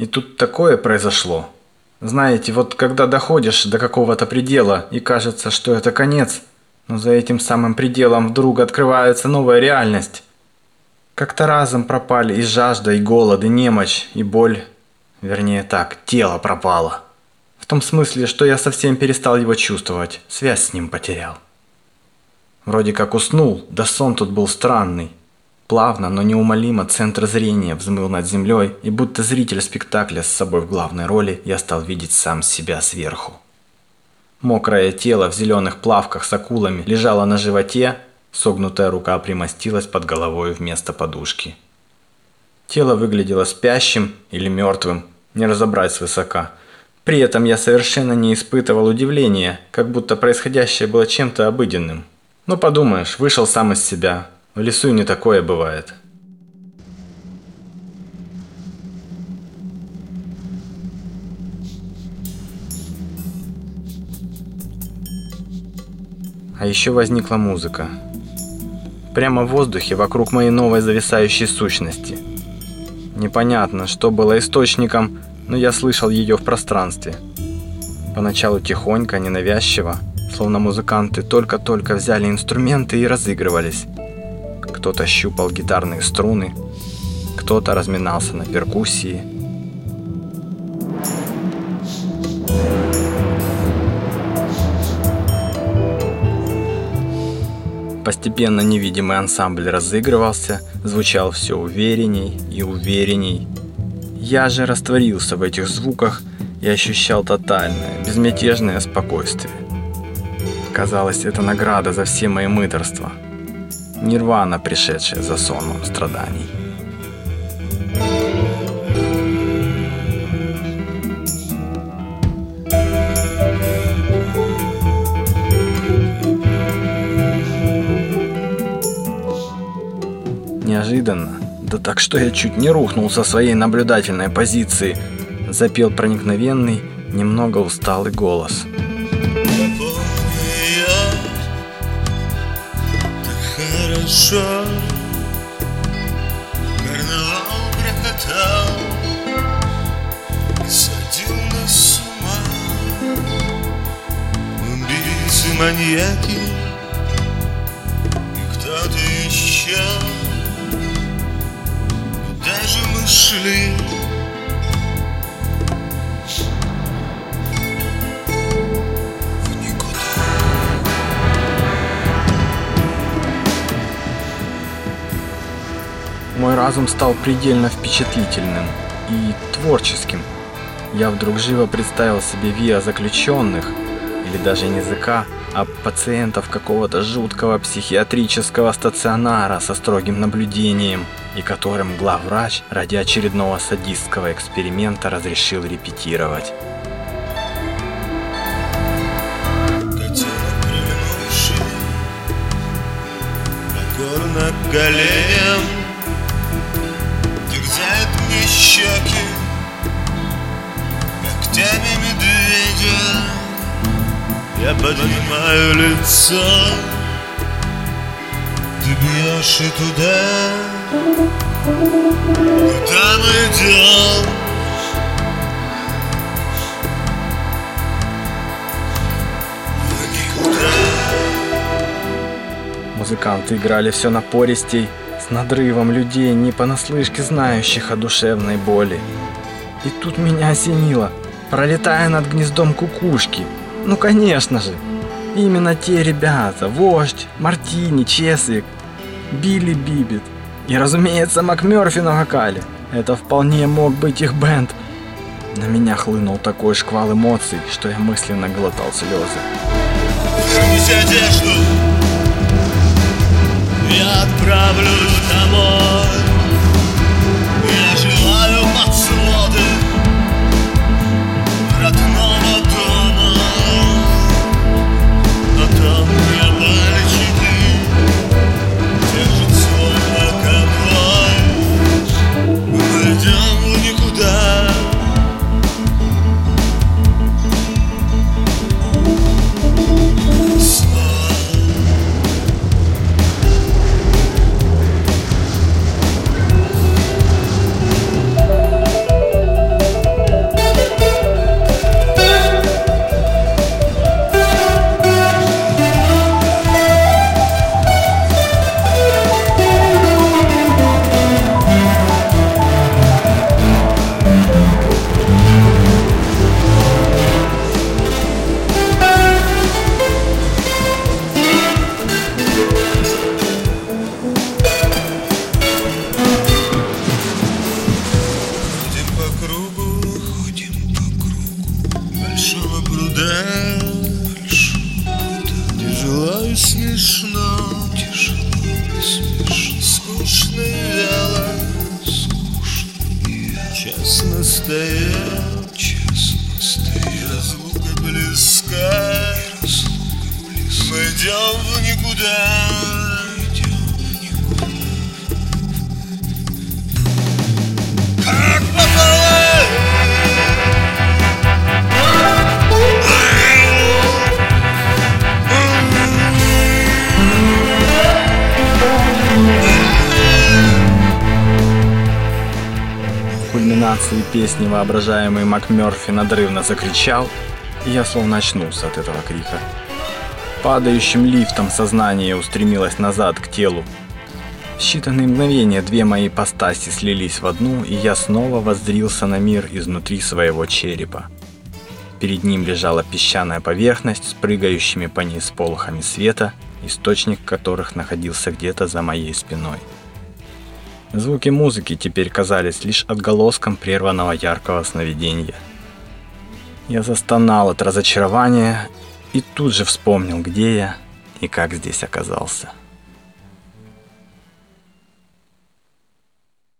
И тут такое произошло. Знаете, вот когда доходишь до какого-то предела и кажется, что это конец, но за этим самым пределом вдруг открывается новая реальность. Как-то разом пропали и жажда, и голод, и немощь, и боль. Вернее так, тело пропало. В том смысле, что я совсем перестал его чувствовать, связь с ним потерял. Вроде как уснул, да сон тут был странный. Плавно, но неумолимо центр зрения взмыл над землей, и будто зритель спектакля с собой в главной роли, я стал видеть сам себя сверху. Мокрое тело в зеленых плавках с акулами лежало на животе, согнутая рука примостилась под головой вместо подушки. Тело выглядело спящим или мертвым, не разобрать свысока. При этом я совершенно не испытывал удивления, как будто происходящее было чем-то обыденным. Ну подумаешь, вышел сам из себя, в лесу не такое бывает. А еще возникла музыка. Прямо в воздухе вокруг моей новой зависающей сущности. Непонятно, что было источником, но я слышал ее в пространстве. Поначалу тихонько, ненавязчиво, словно музыканты только-только взяли инструменты и разыгрывались кто-то щупал гитарные струны, кто-то разминался на перкуссии. Постепенно невидимый ансамбль разыгрывался, звучал все уверенней и уверенней. Я же растворился в этих звуках и ощущал тотальное, безмятежное спокойствие. Казалось, это награда за все мои мыторства – Нирвана, пришедшая за сонмом страданий. Неожиданно, да так что я чуть не рухнул со своей наблюдательной позиции, запел проникновенный, немного усталый голос – хорошо. Карнавал грохотал Садил нас с ума. Убийцы, маньяки И кто-то еще Даже мы шли разум стал предельно впечатлительным и творческим. Я вдруг живо представил себе ВИА заключенных, или даже не языка, а пациентов какого-то жуткого психиатрического стационара со строгим наблюдением, и которым главврач ради очередного садистского эксперимента разрешил репетировать. Котенок коленям щеки Когтями медведя. Я поднимаю лицо Ты бьешь и туда. Куда мы идем Музыканты играли все напористей, надрывом людей, не понаслышке знающих о душевной боли. И тут меня осенило, пролетая над гнездом кукушки. Ну, конечно же, именно те ребята, Вождь, Мартини, Чесвик, Билли Бибит и, разумеется, МакМёрфи на вокале. Это вполне мог быть их бенд. На меня хлынул такой шквал эмоций, что я мысленно глотал слезы. Одежду, я отправлюсь домой. Я желаю под своды стоял, честно стоял Разлука близка, Мы идем в никуда Кульминации песни воображаемый МакМёрфи надрывно закричал, и я словно очнулся от этого крика. Падающим лифтом сознание устремилось назад к телу. В считанные мгновения две мои ипостаси слились в одну, и я снова воззрился на мир изнутри своего черепа. Перед ним лежала песчаная поверхность с прыгающими по ней сполохами света, источник которых находился где-то за моей спиной. Звуки музыки теперь казались лишь отголоском прерванного яркого сновидения. Я застонал от разочарования и тут же вспомнил, где я и как здесь оказался.